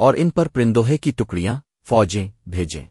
اور ان پر پرندوہے کی ٹکڑیاں فوجیں بھیجیں۔